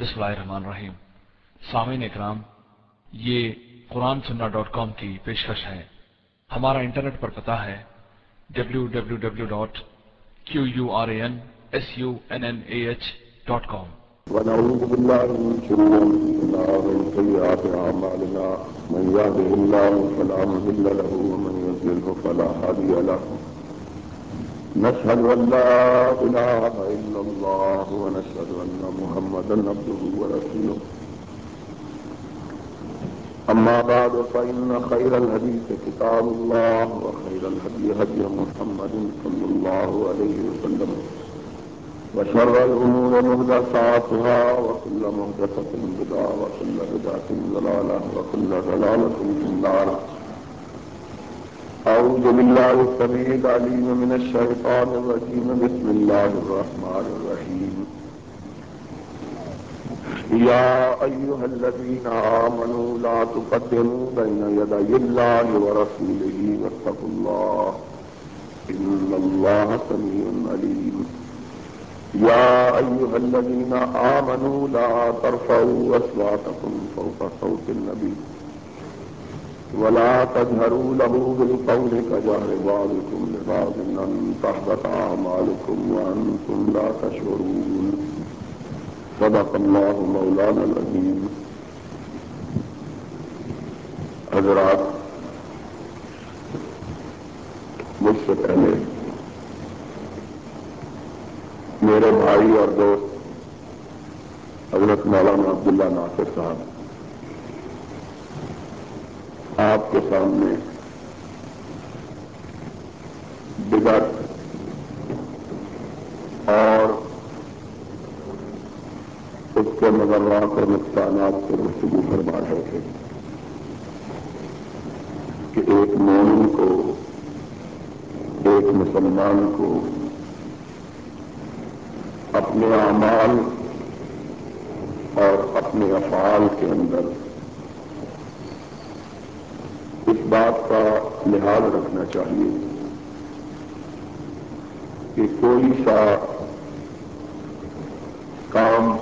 بسم اللہ الرحمن الرحیم۔ سامعین اکرام، یہ قرآن سننا ڈاٹ کام کی پیشکش ہے۔ ہمارا انٹرنیٹ پر پتا ہے W W W dot Q U R A N S U N N A H dot com ونعوذ بالله من شرور انفسنا ومن سيئات اعمالنا، من يهده الله فلا مضل له، ومن يضلل فلا هادي له۔ نشهد ان لا اله الا الله ونشهد ان محمدا عبده ورسوله. اما بعد فان خير الحديث كتاب الله وخير الهدي هدي محمد صلى الله عليه وسلم. وشر الأمور مهدساتها، وكل مهدسة بدعة، وكل بدعة ضلالة، وكل ضلالة في النار. أعوذ بالله السميع العليم من الشيطان الرجيم. بسم الله الرحمن الرحيم. يا أيها الذين آمنوا لا تقدموا بين يدي الله ورسوله واتقوا الله. إن الله سميع عليم. يا أيها الذين آمنوا لا ترفعوا أصواتكم فوق صوت النبي. ولا تجهروا له بالقول كجهر بعضكم لبعض أن تحبط أعمالكم وأنتم لا تشعرون. صدق الله مولانا العظيم. حضرات، مجھ سے پہلے میرے بھائی اور دوست، حضرت مولانا عبداللہ ناصر صاحب آپ کے سامنے بگڑ اور اس کے مذرات اور نقصانات سے گفتگو فرما رہے تھے کہ ایک مومن کو، ایک مسلمان کو اپنے اعمال اور اپنے افعال کے اندر اس بات کا لحاظ رکھنا چاہیے کہ کوئی سا کام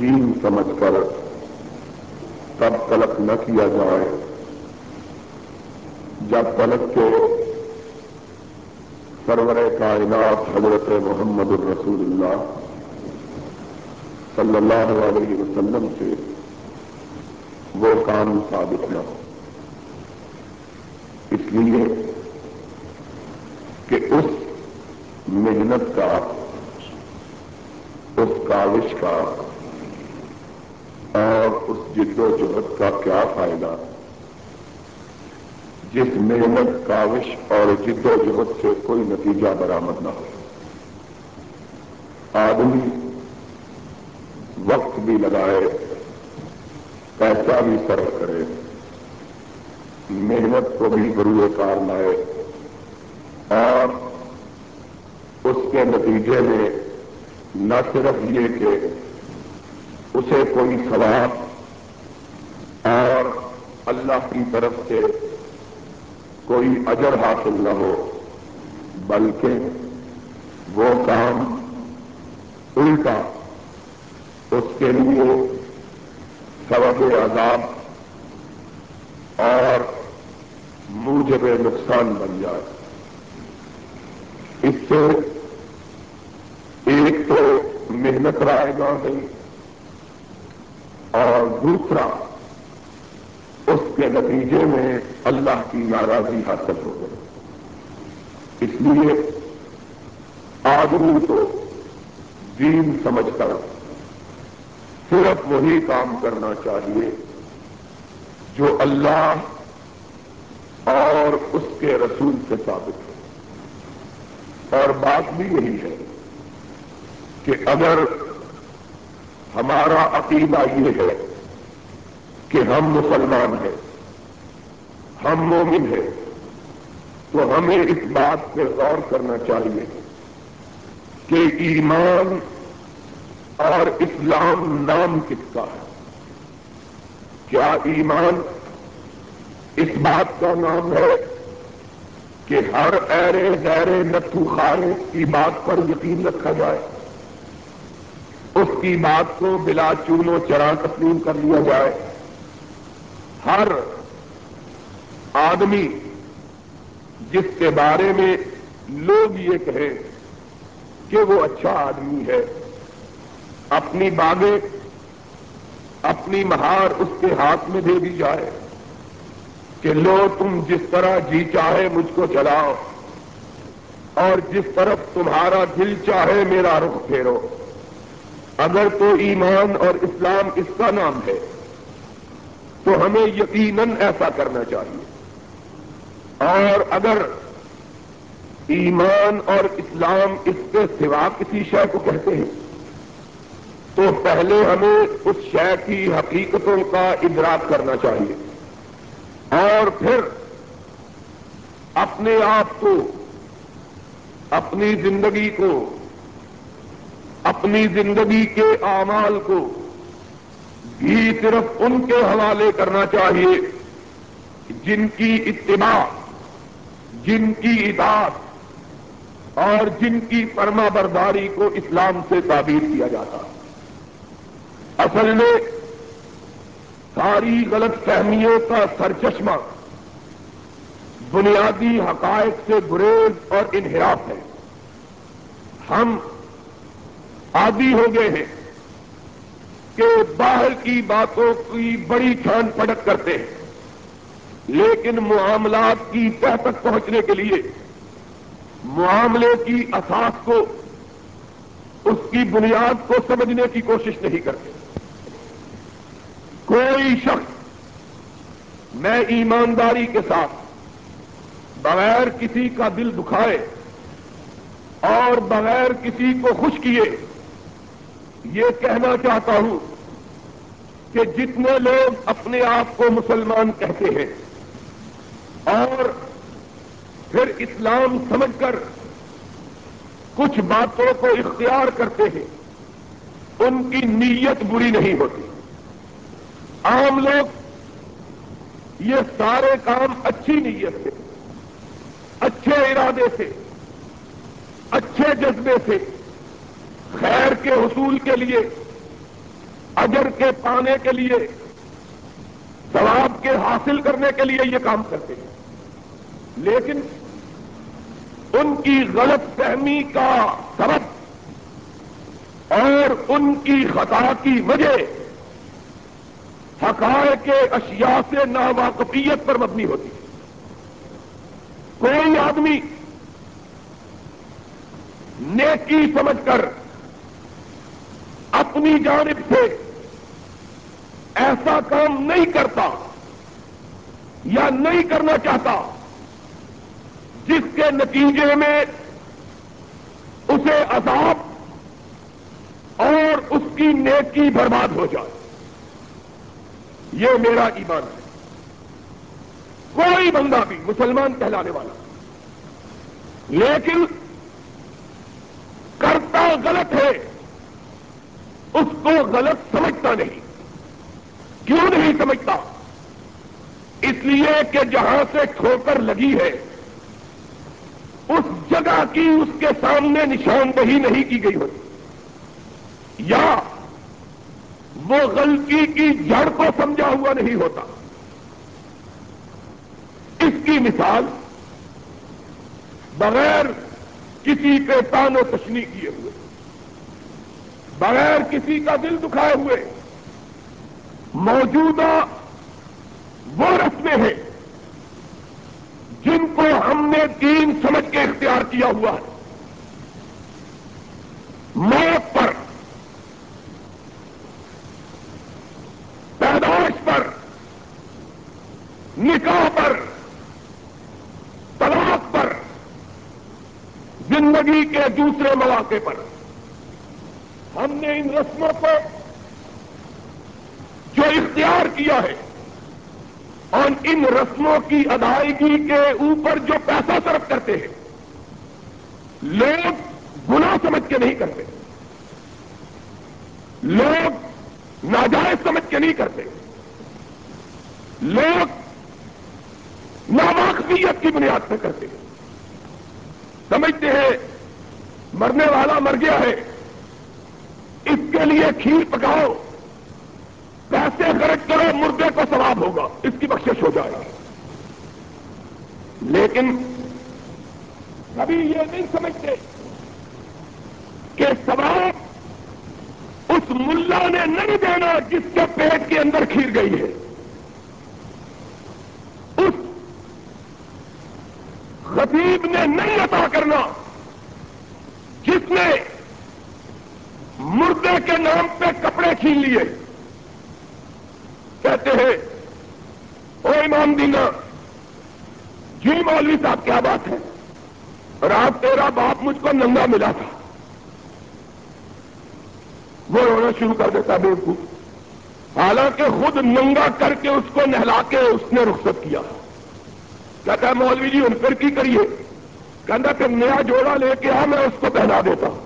دین سمجھ کر تب تلک نہ کیا جائے جب تلک کے سرور کائنات حضرت محمد الرسول اللہ صلی اللہ علیہ وسلم سے وہ کام ثابت نہ ہو۔ اس لیے کہ اس محنت کا، اس کاوش کا اور اس جد و جہد کا کیا فائدہ؟ جس محنت کاوش اور جد و جہد سے کوئی نتیجہ برآمد نہ ہو۔ آدمی وقت بھی لگائے، پیسہ بھی صرف کرے۔ محنت کو بھی بروئے کار لائے۔ اور اس کے نتیجے میں نہ صرف یہ کہ اسے کوئی ثواب اور اللہ کی طرف سے کوئی اجر حاصل نہ ہو، بلکہ وہ کام الٹا اس کے لیے سبب عذاب اور موجب نقصان بن جائے۔ اس سے ایک تو محنت رائے گا نہیں اور دوسرا، اس کے نتیجے میں اللہ کی ناراضی حاصل ہو گئی۔ اس لیے آدمی کو دین سمجھ کر صرف وہی کام کرنا چاہیے جو اللہ اور اس کے رسول سے ثابت ہو اور بات بھی یہی ہے کہ اگر ہمارا عقیدہ یہ ہے کہ ہم مسلمان ہیں، ہم مومن ہیں، تو ہمیں اس بات پہ غور کرنا چاہیے کہ ایمان اور اسلام نام کس کا ہے؟ کیا ایمان اس بات کا نام ہے کہ ہر ایرے غیر نتو خارے کی بات پر یقین رکھا جائے۔ اس کی بات کو بلا چون و چرا تسلیم کر لیا جائے۔ ہر آدمی جس کے بارے میں لوگ یہ کہیں کہ وہ اچھا آدمی ہے، اپنی باغیں، اپنی مہار اس کے ہاتھ میں دے دی جائے۔ کہ لو تم جس طرح جی چاہے مجھ کو چلاؤ اور جس طرف تمہارا دل چاہے میرا رخ پھیرو۔ اگر تو ایمان اور اسلام اس کا نام ہے، تو ہمیں یقیناً ایسا کرنا چاہیے۔ اور اگر ایمان اور اسلام اس کے سوا کسی شے کو کہتے ہیں، تو پہلے ہمیں اس شے کی حقیقتوں کا ادراک کرنا چاہیے۔ اور پھر اپنے آپ کو، اپنی زندگی کو، اپنی زندگی کے اعمال کو بھی صرف ان کے حوالے کرنا چاہیے جن کی اتباع، جن کی اطاعت اور جن کی فرما برداری کو اسلام سے تعبیر کیا جاتا۔ اصل میں ساری غلط فہمیوں کا سرچشمہ بنیادی حقائق سے گریز اور انحراف ہے۔ ہم عادی ہو گئے ہیں کہ باہر کی باتوں کی بڑی چھان پڑک کرتے ہیں، لیکن معاملات کی تہ تک پہنچنے کے لیے معاملے کی اساس کو، اس کی بنیاد کو سمجھنے کی کوشش نہیں کرتے۔ کوئی شخص میں ایمانداری کے ساتھ بغیر کسی کا دل دکھائے اور بغیر کسی کو خوش کیے، یہ کہنا چاہتا ہوں کہ جتنے لوگ اپنے آپ کو مسلمان کہتے ہیں اور پھر اسلام سمجھ کر کچھ باتوں کو اختیار کرتے ہیں، ان کی نیت بری نہیں ہوتی۔ عام لوگ یہ سارے کام اچھی نیت سے، اچھے ارادے سے، اچھے جذبے سے، خیر کے حصول کے لیے، اجر کے پانے کے لیے، ثواب کے حاصل کرنے کے لیے یہ کام کرتے ہیں۔ لیکن ان کی غلط فہمی کا سبب اور ان کی خطا کی وجہ حقائق کے اشیاء سے ناواقفیت پر مبنی ہوتی ہے۔ کوئی آدمی نیکی سمجھ کر اپنی جانب سے ایسا کام نہیں کرتا یا نہیں کرنا چاہتا جس کے نتیجے میں اسے عذاب اور اس کی نیکی برباد ہو جائے۔ یہ میرا ایمان ہے۔ کوئی بندہ بھی مسلمان کہلانے والا۔ لیکن کرتا غلط ہے۔ اس کو غلط سمجھتا نہیں۔ کیوں نہیں سمجھتا؟ اس لیے کہ جہاں سے ٹھوکر لگی ہے، اس جگہ کی اس کے سامنے نشاندہی نہیں کی گئی ہوتی یا وہ غلطی کی جڑ کو سمجھا ہوا نہیں ہوتا۔ اس کی مثال بغیر کسی پہ تان و تشنی کیے ہوئے، بغیر کسی کا دل دکھائے ہوئے، موجودہ وہ رسمیں ہیں جن کو ہم نے دین سمجھ کے اختیار کیا ہوا ہے۔ موت پر پیدائش پر نکاح پر طلاق پر زندگی کے دوسرے مواقع پر۔ ہم نے ان رسموں کو جو اختیار کیا ہے، اور ان رسموں کی ادائیگی کے اوپر جو پیسہ صرف کرتے ہیں، لوگ گنا سمجھ کے نہیں کرتے۔ لوگ ناجائز سمجھ کے نہیں کرتے۔ لوگ ناماقبیت کی بنیاد پہ کرتے ہیں۔ سمجھتے ہیں مرنے والا مر گیا ہے۔ اس کے لیے کھیر پکاؤ۔ پیسے خرچ کرو، مردے کو ثواب ہوگا۔ اس کی بخشش ہو جائے لیکن کبھی یہ نہیں سمجھتے کہ ثواب اس ملا نے نہیں دینا جس کے پیٹ کے اندر کھیر گئی ہے۔ اس خطیب نے نہیں عطا کرنا۔ جس نے مردے کے نام پہ کپڑے چھین لیے، کہتے ہیں او امام دینا جی مولوی صاحب کیا بات ہے؟ رات تیرا باپ مجھ کو ننگا ملا تھا۔ وہ رونا شروع کر دیتا بے کو حالانکہ خود ننگا کر کے اس کو نہلا کے اس نے رخصت کیا۔ کہتا ہے، مولوی جی ان پر کی کریے۔ کہتا کہ نیا جوڑا لے کے آ، میں اس کو پہنا دیتا ہوں۔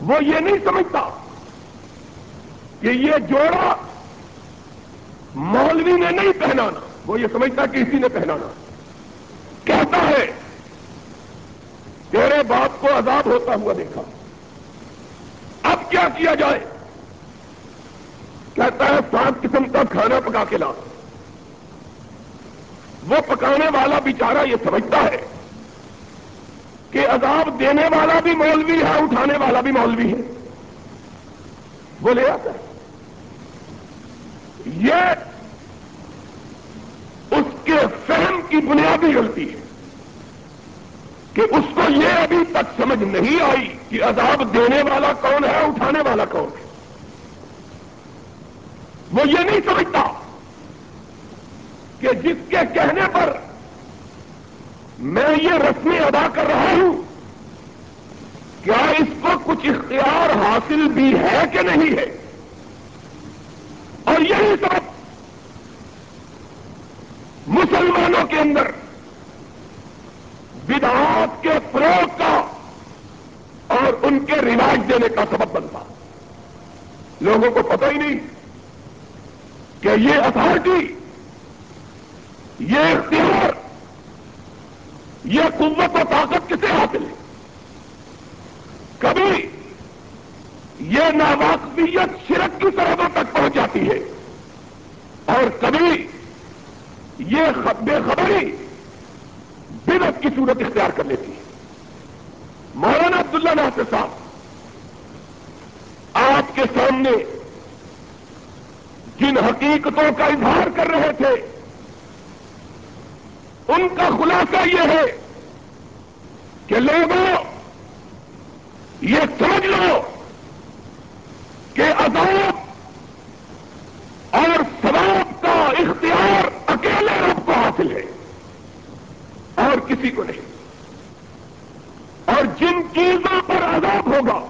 وہ یہ نہیں سمجھتا کہ یہ جوڑا مولوی نے نہیں پہنانا، وہ یہ سمجھتا کہ اسی نے پہنانا۔ کہتا ہے، تیرے باپ کو عذاب ہوتا ہوا دیکھا۔ اب کیا کیا جائے؟ کہتا ہے، سات قسم کا کھانا پکا کے لا وہ پکانے والا بیچارہ یہ سمجھتا ہے کہ عذاب دینے والا بھی مولوی ہے اٹھانے والا بھی مولوی ہے۔ وہ لے آتا ہے۔ یہ اس کے فہم کی بنیادی غلطی ہے کہ اس کو یہ ابھی تک سمجھ نہیں آئی کہ عذاب دینے والا کون ہے اٹھانے والا کون ہے۔ وہ یہ نہیں سمجھتا۔ کہ جس کے کہنے پر میں یہ رسمی ادا کر رہا ہوں، کیا اس کو کچھ اختیار حاصل بھی ہے کہ نہیں ہے؟ اور یہی سب مسلمانوں کے اندر بدعات کے فروغ کا اور ان کے رواج دینے کا سبب بنتا۔ لوگوں کو پتہ ہی نہیں کہ یہ اتارٹی یہ اختیار یہ قوت و طاقت کسے حاصل ہے؟ کبھی یہ ناواقفیت شرک کی سرحدوں تک پہنچ جاتی ہے اور کبھی یہ بے خبری بدت کی صورت اختیار کر لیتی ہے۔ مولانا عبداللہ ناصر صاحب، آپ کے سامنے جن حقیقتوں کا اظہار کر رہے تھے ان کا خلاصہ یہ ہے کہ لوگوں، یہ سمجھ لو کہ عذاب اور ثواب کا اختیار اکیلے رب کو حاصل ہے اور کسی کو نہیں۔ اور جن چیزوں پر عذاب ہوگا،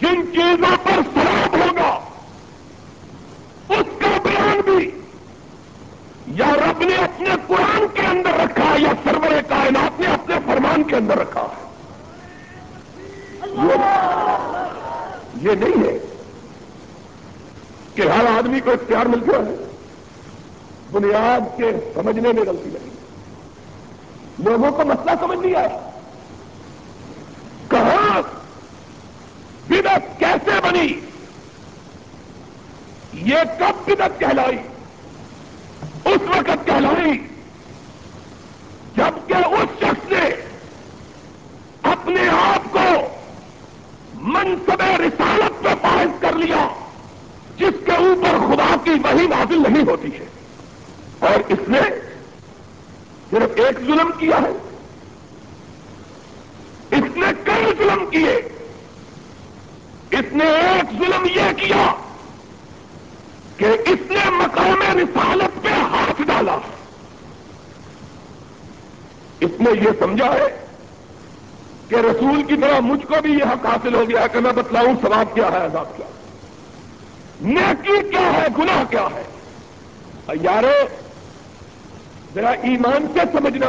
جن چیزوں پر ثواب ہوگا اس کا بیان بھی یا رب نے اپنے قرآن کے اندر رکھا یا سرور کائنات نے اپنے فرمان کے اندر رکھا یہ نہیں ہے کہ ہر آدمی کو اختیار مل گیا ہے۔ بنیاد کے سمجھنے میں غلطی نہیں۔ لوگوں کو مسئلہ سمجھ نہیں آیا کہاں بدت کیسے بنی؟ یہ کب بدت کہلائی؟ وقت جبکہ اس شخص نے اپنے آپ کو منصب رسالت پہ فائز کر لیا، جس کے اوپر خدا کی وہی نازل نہیں ہوتی ہے۔ اور اس نے صرف ایک ظلم کیا ہے اس نے کئی ظلم کیے اس نے ایک ظلم یہ کیا کہ اس نے مقام رسالت پہ ہاتھ ڈالا اس نے یہ سمجھا ہے کہ رسول کی طرح مجھ کو بھی یہ حق حاصل ہو گیا کہ میں بتلاؤں ثواب کیا ہے، عذاب کیا نیکی کیا ہے، گناہ کیا ہے؟ یارو، ذرا ایمان سے سمجھنا،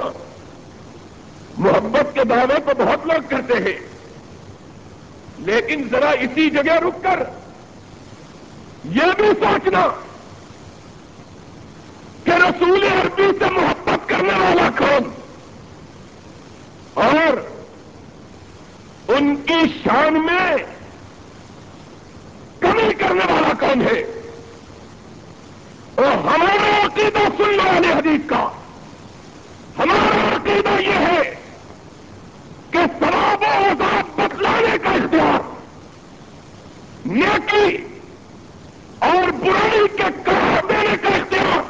محبت کے دعوے کو بہت لوگ کرتے ہیں، لیکن ذرا اسی جگہ رک کر یہ بھی سوچنا کہ رسول عربی سے محبت کرنے والا کون؟ اور ان کی شان میں کمی کرنے والا کون ہے؟ اور ہمارا عقیدہ سننے والے حدیث کا ہمارا عقیدہ یہ ہے کہ ثواب و آزاد بتلانے کا اختیار نیکی اور برائی کے قرار دینے کا اختیار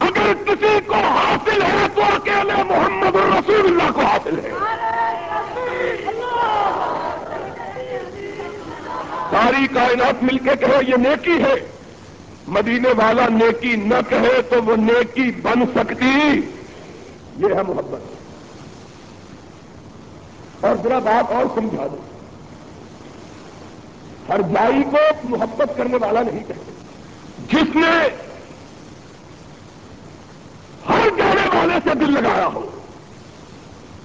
اگر کسی کو حاصل ہے محمد الرسول اللہ کو حاصل ہے۔ ساری کائنات مل کے کہے یہ نیکی ہے۔ مدینے والا نیکی نہ کہے تو وہ نیکی بن سکتی۔ یہ ہے محبت۔ اور ذرا بات اور سمجھا دوں ہر جائی کو محبت کرنے والا نہیں کہتے۔ جس نے ہر جانے سے دل لگایا ہو۔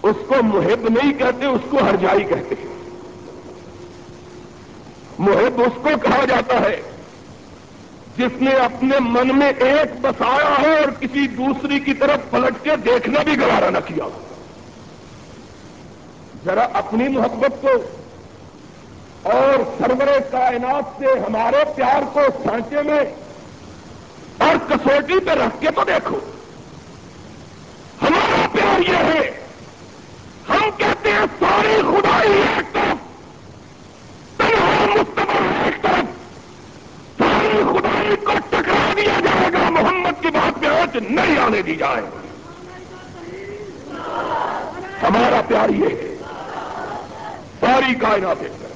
اس کو محب نہیں کہتے، اس کو ہر جائی کہتے ہیں۔ محب اس کو کہا جاتا ہے، جس نے اپنے من میں ایک بسایا ہو اور کسی دوسری کی طرف پلٹ کے دیکھنا بھی گوارا نہ کیا۔ ذرا اپنی محبت کو اور سرور کائنات سے ہمارے پیار کو سانچے میں اور کسوٹی پہ رکھ کے تو دیکھو۔ ہمارا پیار یہ ہے۔ ہم کہتے ہیں ساری خدائی ایک طرف۔ تنہا مستقبل ایک طرف۔ ساری خدائی کو ٹکرا دیا جائے گا۔ محمد کی بات میں آج نہیں آنے دی جائے۔ ہمارا پیار یہ ہے۔ ساری کائنات ایک طرف۔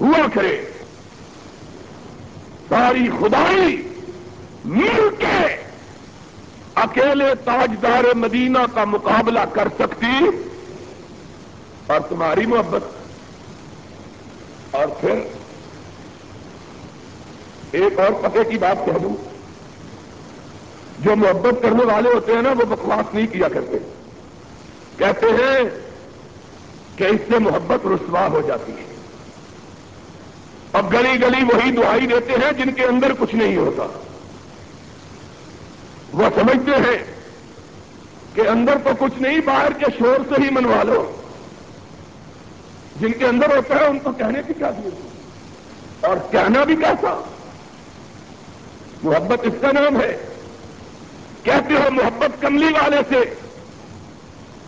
ہوا کرے۔ ساری خدائی مل کے اکیلے تاجدار مدینہ کا مقابلہ کر سکتی اور تمہاری محبت اور پھر ایک اور پتے کی بات کہہ دوں۔ جو محبت کرنے والے ہوتے ہیں نا، وہ بکواس نہیں کیا کرتے۔ کہتے ہیں کہ اس سے محبت رسوا ہو جاتی ہے۔ اب گلی گلی وہی دعائی دیتے ہیں جن کے اندر کچھ نہیں ہوتا۔ وہ سمجھتے ہیں کہ اندر تو کچھ نہیں، باہر کے شور سے ہی منوا لو۔ جن کے اندر ہوتا ہے، ان کو کہنے کی کیا ضرورت اور کہنا بھی کیسا؟ محبت اس کا نام ہے۔ کہتے ہو محبت کملی والے سے،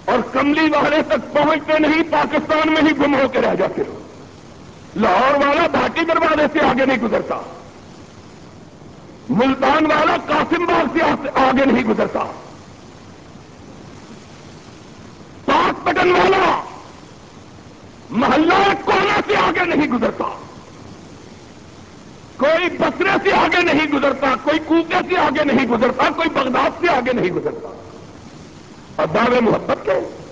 اور کملی والے تک پہنچتے نہیں، پاکستان میں ہی گم ہو کے رہ جاتے ہو۔ لاہور والا بھاٹی دروازے سے آگے نہیں گزرتا۔ ملتان والا قاسم باغ سے آگے نہیں گزرتا۔ پاک پٹن والا محلہ کونا سے آگے نہیں گزرتا۔ کوئی بسرے سے آگے نہیں گزرتا، کوئی کوکے سے آگے نہیں گزرتا، کوئی بغداد سے آگے نہیں گزرتا۔ اور دعوے محبت کے۔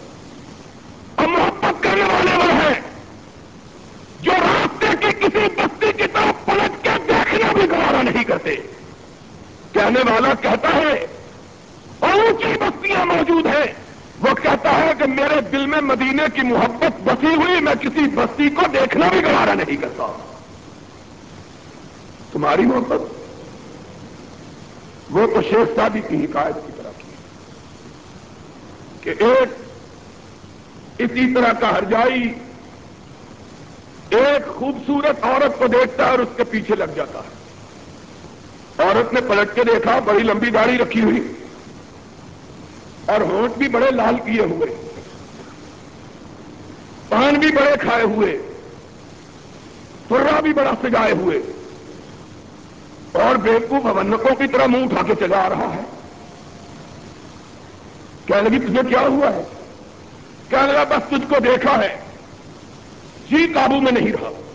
اور محبت کرنے والے وہ ہیں جو راستے کی کسی بستی کی طرف پلٹ کے دیکھنا بھی گوارا نہیں کرتے کہنے والا کہتا ہے اور اونچی بستیاں موجود ہیں۔ وہ کہتا ہے کہ میرے دل میں مدینے کی محبت بسی ہوئی، میں کسی بستی کو دیکھنا بھی گوارا نہیں کرتا۔ تمہاری محبت؟ وہ تو شیخ شادی کی حکایت کی طرح کی۔ کہ ایک اسی طرح کا ہر جائی ایک خوبصورت عورت کو دیکھتا ہے اور اس کے پیچھے لگ جاتا ہے۔ عورت نے پلٹ کے دیکھا، بڑی لمبی داڑھی رکھی ہوئی۔ اور ہونٹ بھی بڑے لال کیے ہوئے۔ پان بھی بڑے کھائے ہوئے۔ ترا بھی بڑا سجائے ہوئے۔ اور بیوقوف بھونکوں کی طرح منہ اٹھا کے چلا آ رہا ہے۔ کہنے لگی، تجھے کیا ہوا ہے؟ کہنے لگا، بس تجھ کو دیکھا ہے۔ جی قابو میں نہیں رہا۔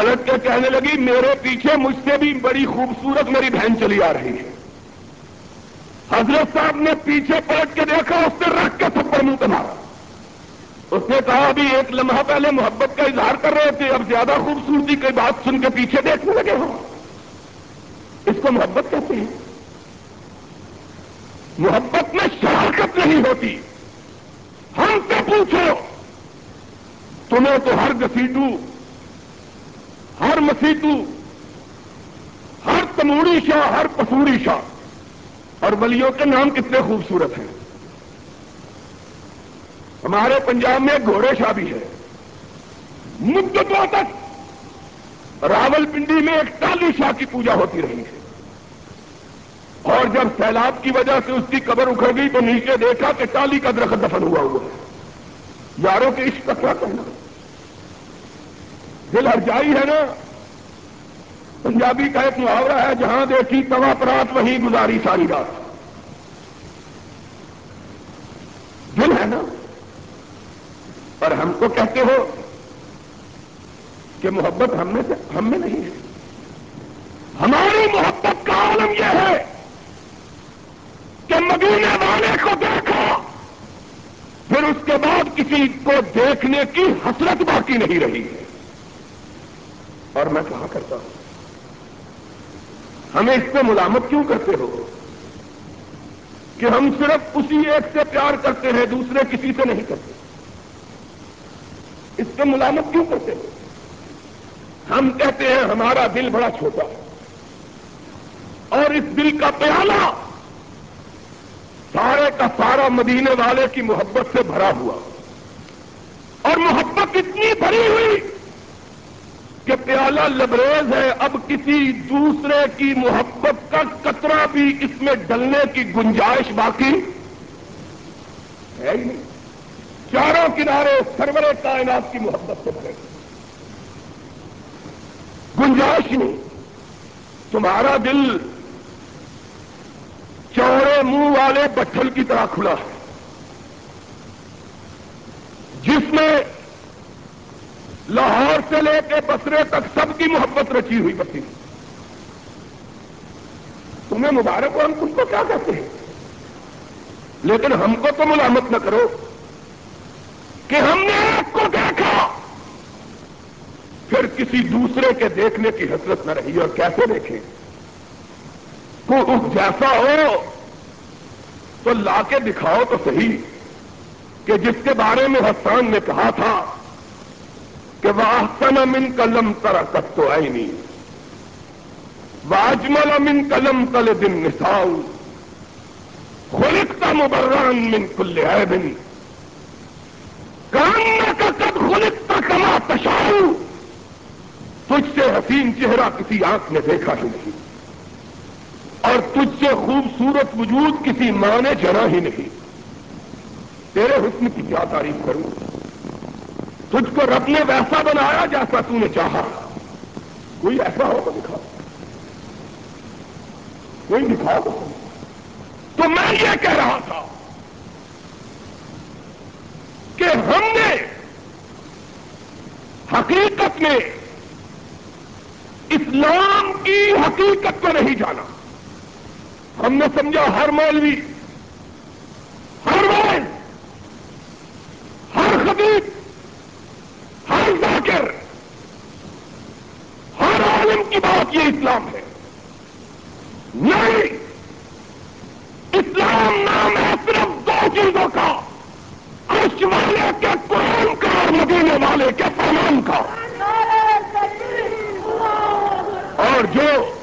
پلٹ کے کہنے لگی، میرے پیچھے مجھ سے بھی بڑی خوبصورت میری بہن چلی آ رہی ہے۔ حضرت صاحب نے پیچھے پلٹ کے دیکھا، اس سے رکھ کے تھپڑ منہ پہ مارا۔ اس نے کہا، ابھی ایک لمحہ پہلے محبت کا اظہار کر رہے تھے، اب زیادہ خوبصورتی کی بات سن کے پیچھے دیکھنے لگے ہو۔ اس کو محبت کہتے ہیں۔ محبت میں شراکت نہیں ہوتی۔ ہم سے پوچھو، تمہیں تو ہر گسیٹو ہر مسیٹو ہر تموڑی شاہ، ہر پسوری شاہ۔ اور ولیوں کے نام کتنے خوبصورت ہیں۔ ہمارے پنجاب میں گھوڑے شاہ بھی ہے۔ مدتوں تک راول پنڈی میں ایک ٹالی شاہ کی پوجا ہوتی رہی ہے۔ اور جب سیلاب کی وجہ سے اس کی قبر اکھڑ گئی تو نیچے دیکھا کہ ٹالی کا درخت دفن ہوا ہوا ہے۔ یاروں کے عشق کا کیا کہنا۔ دل ہر جائی ہے نا؟ پنجابی کا ایک محاورہ ہے، جہاں دیکھی توا پرات وہیں گزاری ساری رات۔ دل ہے نا؟ اور ہم کو کہتے ہو کہ محبت ہم میں ہم میں نہیں ہے۔ ہماری محبت کا عالم یہ ہے کہ مدینے والے کو دیکھو، پھر اس کے بعد کسی کو دیکھنے کی حسرت باقی نہیں رہی ہے۔ اور میں کہا کرتا ہوں؟ ہمیں اس پہ ملامت کیوں کرتے ہو؟ کہ ہم صرف اسی ایک سے پیار کرتے ہیں، دوسرے کسی سے نہیں کرتے۔ اس پہ ملامت کیوں کرتے ہو؟ ہم کہتے ہیں، ہمارا دل بڑا چھوٹا ہے۔ اور اس دل کا پیالہ سارے کا سارا مدینے والے کی محبت سے بھرا ہوا۔ اور محبت اتنی بھری ہوئی کہ پیالہ لبریز ہے، اب کسی دوسرے کی محبت کا کترا بھی اس میں ڈلنے کی گنجائش باقی ہے ہی نہیں۔ چاروں کنارے سرور کائنات کی محبت سے بھرے گنجائش نہیں، تمہارا دل چوڑے منہ والے بٹھل کی طرح کھلا ہے۔ جس میں لاہور سے لے کے بسرے تک سب کی محبت رچی ہوئی بسی تمہیں مبارک ہو ہم تم کو کیا کہتے ہیں؟ لیکن ہم کو تو ملامت نہ کرو کہ ہم نے آپ کو دیکھا۔ پھر کسی دوسرے کے دیکھنے کی حسرت نہ رہی اور کیسے دیکھیں؟ کو جیسا ہو تو لا کے دکھاؤ تو صحیح کہ جس کے بارے میں حسان نے کہا تھا کہ وہ آسن امن قلم ترا کت تو آئی نہیں واجمل امن قلم تل دن نساؤ خلکتا مبران من کل ہے بن کام کا کب خلکتا کما تشاؤ تجھ سے حسین چہرہ کسی آنکھ نے دیکھا ہی نہیں، اور تجھ سے خوبصورت وجود کسی ماں نے جنا ہی نہیں۔ تیرے حسن کی کیا تعریف کروں۔ تجھ کو رب نے ویسا بنایا جیسا تو نے چاہا۔ کوئی ایسا ہو تو دکھا۔ کوئی دکھا تو۔ میں یہ کہہ رہا تھا کہ ہم نے حقیقت میں اسلام کی حقیقت کو نہیں جانا۔ ہم نے سمجھا ہر مولوی، ہر مول ہر خطیب ہر ذاکر، ہر عالم کی بات یہ اسلام ہے۔ نہیں، اسلام نام ہے صرف دو چیزوں کا، عرش والے کے قرآن کا اور مدینے والے کے فرمان کا۔ اور جو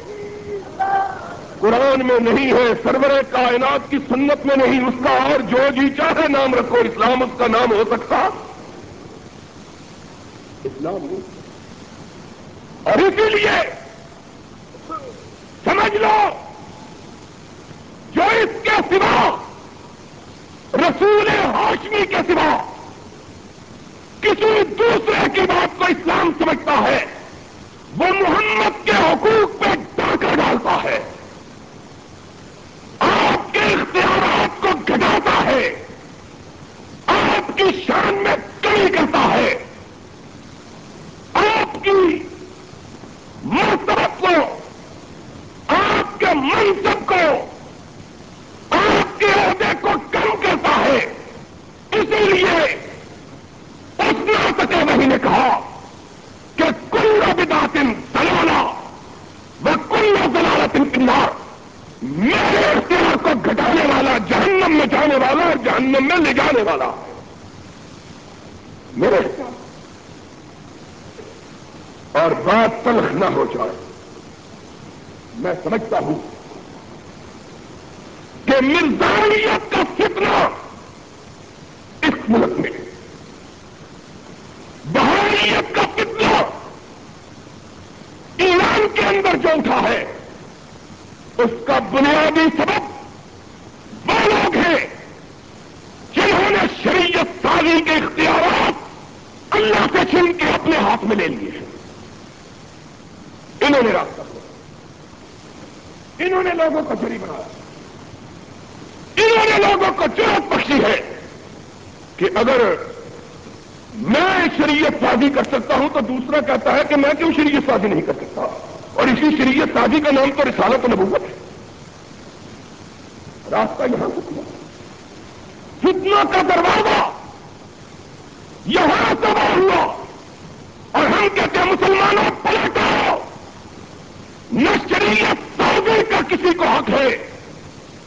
قرآن میں نہیں ہے، سرور کائنات کی سنت میں نہیں، اس کا اور جو جی چاہے نام رکھو، اسلام اس کا نام ہو سکتا۔ اسلام نہیں۔ اور اسی لیے سمجھ لو، جو اس کے سوا رسول ہاشمی کے سوا کسی دوسرے کی بات کو اسلام سمجھتا ہے، وہ محمد کے حقوق پہ ڈاکہ ڈالتا ہے اختیارات کو گھٹاتا ہے آپ کی شان میں کمی کرتا ہے آپ کی مرتبت کو آپ کے منصب کو آپ کے عہدے کو کم کرتا ہے اسی لیے اس ناستے وہی نے کہا کہ کل بداتن دلالا وہ کل دلالت کنار میرے اختیار کو گھٹانے والا جہنم میں جانے والا اور جہنم میں لے جانے والا میرے اور بات تلخ نہ ہو جائے میں سمجھتا ہوں کہ مرزائیت کا فتنہ اس ملک میں شریعت کا فتنہ ایران کے اندر جو اٹھا ہے۔ اس کا بنیادی سبب وہ لوگ ہیں جنہوں نے شریعت سازی کے اختیارات اللہ سے چھن کے اپنے ہاتھ میں لے لیے ہیں۔ انہوں نے راستہ انہوں نے لوگوں کو جری بنایا انہوں نے لوگوں کو چرت بخشی ہے کہ اگر میں شریعت سازی کر سکتا ہوں تو دوسرا کہتا ہے کہ میں کیوں شریعت سازی نہیں کر سکتا؟ اور اسی شریعت سازی کا نام تو رسالت نبوت ہے۔ راستہ یہاں سے کیا؟ فتنا کا دروازہ یہاں سے ہوا۔ اور ہم کہتے ہیں مسلمانوں، پلٹو۔ نہ شریعت سازی کا کسی کو حق ہے،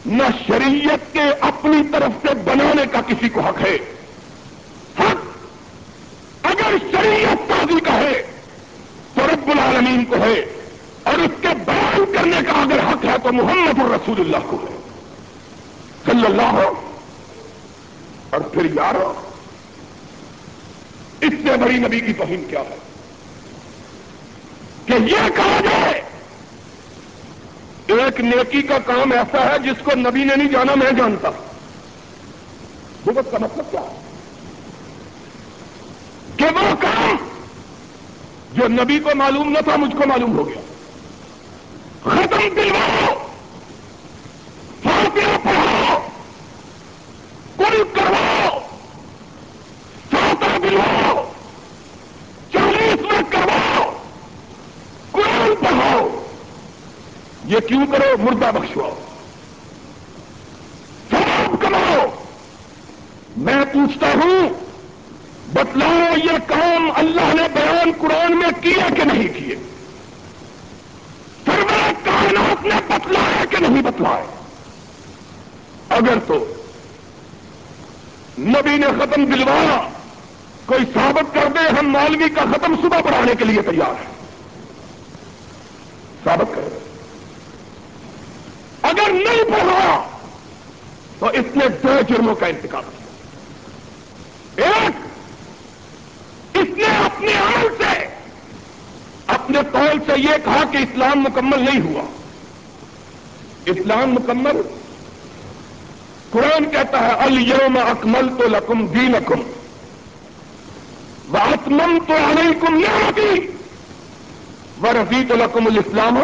نہ شریعت کے اپنی طرف سے بنانے کا کسی کو حق ہے۔ حق اگر شریعت سازی کا ہے تو رب العالمین کو ہے اور اس کے بیان کرنے کا اگر حق ہے تو محمد الرسول اللہ کو۔ ہے صلی اللہ۔ ہو اور پھر یارو اس سے بڑی نبی کی توہین کیا ہے؟ کہ یہ کہا جائے، ایک نیکی کا کام ایسا ہے جس کو نبی نے نہیں جانا، میں جانتا۔ بھگت کا مطلب کیا ہے؟ کہ وہ کام جو نبی کو معلوم نہ تھا، مجھ کو معلوم ہو گیا۔ ختم دلواؤ فاتحہ پڑھاؤ کل کرواؤ سوتا دلواؤ چالیس میں کرواؤ قرآن پڑھاؤ یہ کیوں کرو؟ مردہ بخشواؤ سواب کماؤ۔ میں پوچھتا ہوں، بتلاؤ یہ کام اللہ نے بیان قرآن میں کیا کہ نہیں کیے؟ کائنات نے بتلایا کہ نہیں بتلایا اگر تو نبی نے ختم دلوایا، کوئی ثابت کر دے ہم مالوی کا ختم صبح پڑھانے کے لیے تیار ہیں۔ ثابت کر دے۔ اگر نہیں پڑھا تو اس نے دو جرموں کا انتخاب کیا۔ ایک، اس نے اپنے عمل سے، اپنے قول سے یہ کہا کہ اسلام مکمل نہیں ہوا۔ اسلام مکمل قرآن کہتا ہے الوم اکمل تو لکم دین اکم وطمم تو علیکم نعمتی و رفیع تو لکم الاسلام۔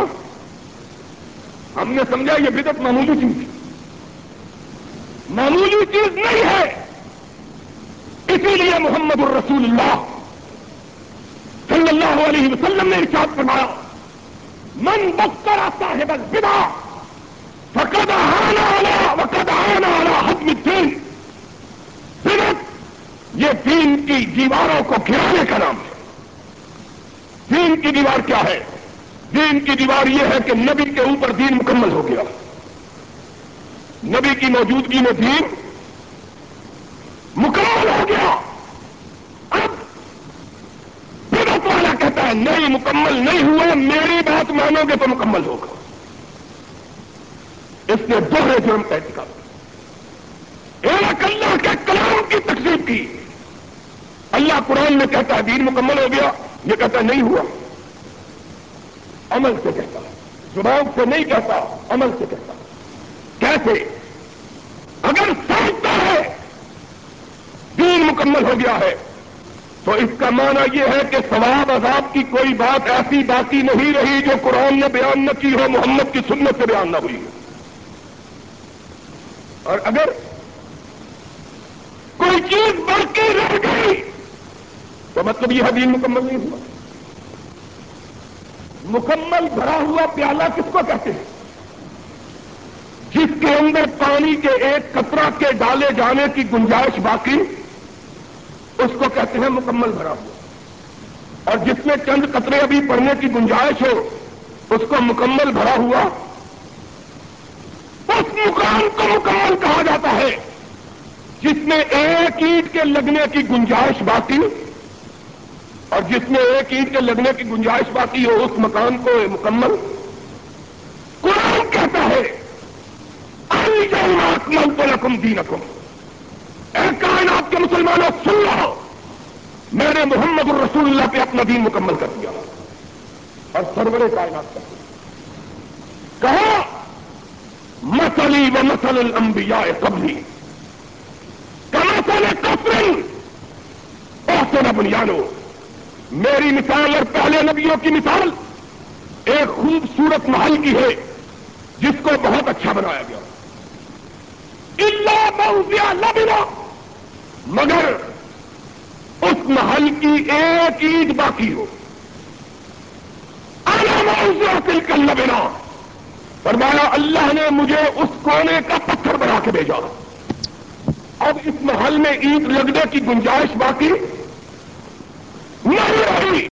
ہم نے سمجھا یہ بدت معمولی چیز معمولی چیز نہیں ہے۔ اسی لیے محمد الرسول اللہ صلی اللہ علیہ وسلم نے ارشاد فرمایا، من بختر صاحب البدا فقد آنا والا وقد آنا والا حتم الدین بدت یہ دین کی دیواروں کو گرانے کا نام ہے۔ دین کی دیوار کیا ہے؟ دین کی دیوار یہ ہے کہ نبی کے اوپر دین مکمل ہو گیا۔ نبی کی موجودگی میں دین مکمل ہو گیا۔ اب بدت والا کہتا ہے، نہیں مکمل نہیں ہوا میری بات مانو گے تو مکمل ہوگا۔ اس نے دوہرے جرم کا انتخاب ایک اللہ کے کلام کی تقسیم کی۔ اللہ قرآن میں کہتا ہے، دین مکمل ہو گیا، یہ کہتا ہے، نہیں ہوا۔ عمل سے کہتا زبان سے نہیں کہتا، عمل سے کہتا کیسے؟ اگر سمجھتا ہے، دین مکمل ہو گیا ہے، تو اس کا معنی یہ ہے کہ ثواب، عذاب کی کوئی بات ایسی باقی نہیں رہی جو قرآن نے بیان نہ کی ہو، محمد کی سنت سے بیان نہ ہوئی ہو۔ اور اگر کوئی چیز باقی رہ گئی تو مطلب یہ دین مکمل نہیں ہوا۔ مکمل بھرا ہوا پیالہ کس کو کہتے ہیں؟ جس کے اندر پانی کے ایک قطرہ کے ڈالے جانے کی گنجائش باقی، اس کو کہتے ہیں مکمل بھرا ہوا۔ اور جس میں چند قطرے ابھی پڑنے کی گنجائش ہو، اس کو مکمل بھرا ہوا اس مقام کو مکمل کہا جاتا ہے، جس میں ایک اینٹ کے لگنے کی گنجائش باقی اور جس میں ایک اینٹ کے لگنے کی گنجائش باقی ہو اس مکان کو مکمل۔ قرآن کہتا ہے اکمل تو رقم دی رقم اے کائنات کے مسلمانوں، سن لو میں نے محمد الرسول اللہ پہ اپنا دین مکمل کر دیا۔ اور سرور کائنات کر دیا کہا مسلی و مسل الانبیاء قبلی. کمسل کفرن! پہنچنا بنیادوں میری مثال اور پہلے نبیوں کی مثال ایک خوبصورت محل کی ہے، جس کو بہت اچھا بنایا گیا۔ اللہ موزیا لبنا، مگر اس محل کی ایک عید باقی ہو۔ موزیا دل کر لبنا فرمایا، اللہ نے مجھے اس کونے کا پتھر بنا کے بھیجا۔ اب اس محل میں عید لگنے کی گنجائش باقی نہیں